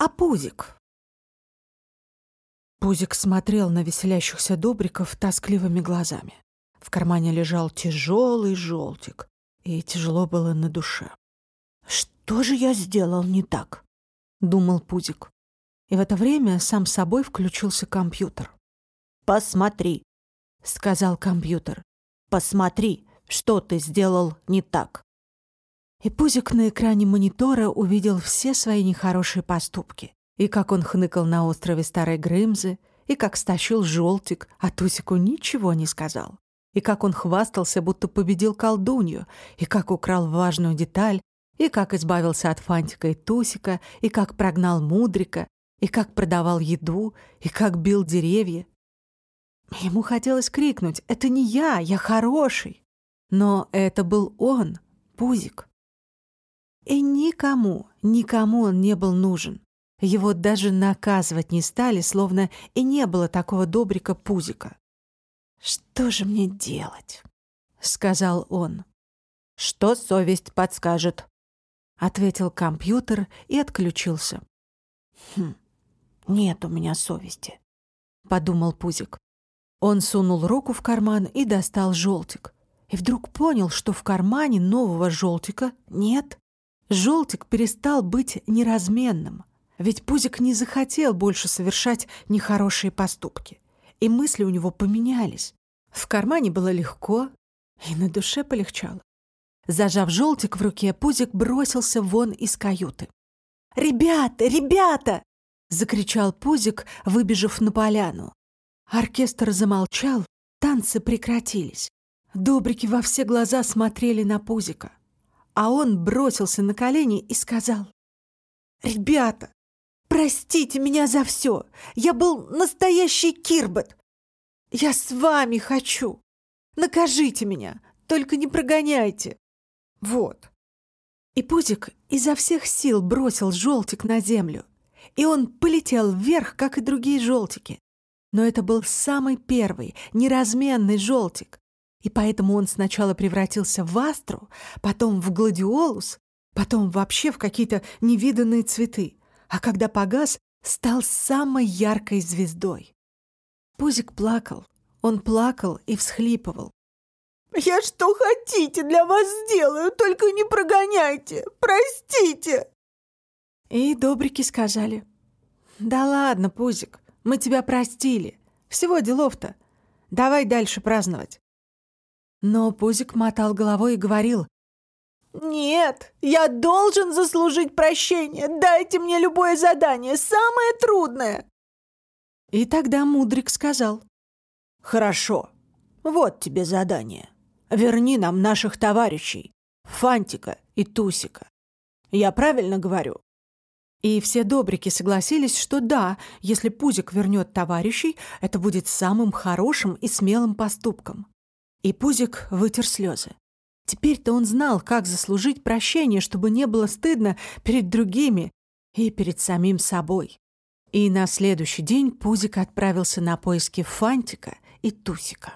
А Пузик? Пузик смотрел на веселящихся добриков тоскливыми глазами. В кармане лежал тяжелый желтик, и тяжело было на душе. «Что же я сделал не так?» — думал Пузик. И в это время сам собой включился компьютер. «Посмотри», — сказал компьютер. «Посмотри, что ты сделал не так». И Пузик на экране монитора увидел все свои нехорошие поступки. И как он хныкал на острове Старой Грымзы, и как стащил желтик, а Тусику ничего не сказал. И как он хвастался, будто победил колдунью, и как украл важную деталь, и как избавился от Фантика и Тусика, и как прогнал Мудрика, и как продавал еду, и как бил деревья. Ему хотелось крикнуть «Это не я, я хороший!» Но это был он, Пузик. И никому, никому он не был нужен. Его даже наказывать не стали, словно и не было такого добрика Пузика. «Что же мне делать?» — сказал он. «Что совесть подскажет?» — ответил компьютер и отключился. «Хм, нет у меня совести», — подумал Пузик. Он сунул руку в карман и достал желтик. И вдруг понял, что в кармане нового желтика нет. Желтик перестал быть неразменным. Ведь Пузик не захотел больше совершать нехорошие поступки. И мысли у него поменялись. В кармане было легко, и на душе полегчало. Зажав желтик в руке, Пузик бросился вон из каюты. «Ребята, ребята!» — закричал Пузик, выбежав на поляну. Оркестр замолчал, танцы прекратились. Добрики во все глаза смотрели на Пузика. А он бросился на колени и сказал. «Ребята, простите меня за все. Я был настоящий кирбот. Я с вами хочу. Накажите меня, только не прогоняйте. Вот». И Пузик изо всех сил бросил желтик на землю. И он полетел вверх, как и другие желтики. Но это был самый первый, неразменный желтик. И поэтому он сначала превратился в астру, потом в гладиолус, потом вообще в какие-то невиданные цветы. А когда погас, стал самой яркой звездой. Пузик плакал. Он плакал и всхлипывал. «Я что хотите для вас сделаю, только не прогоняйте! Простите!» И добрики сказали. «Да ладно, Пузик, мы тебя простили. Всего делов-то. Давай дальше праздновать». Но Пузик мотал головой и говорил. «Нет, я должен заслужить прощение. Дайте мне любое задание, самое трудное». И тогда Мудрик сказал. «Хорошо, вот тебе задание. Верни нам наших товарищей, Фантика и Тусика. Я правильно говорю?» И все добрики согласились, что да, если Пузик вернет товарищей, это будет самым хорошим и смелым поступком. И Пузик вытер слезы. Теперь-то он знал, как заслужить прощение, чтобы не было стыдно перед другими и перед самим собой. И на следующий день Пузик отправился на поиски Фантика и Тусика.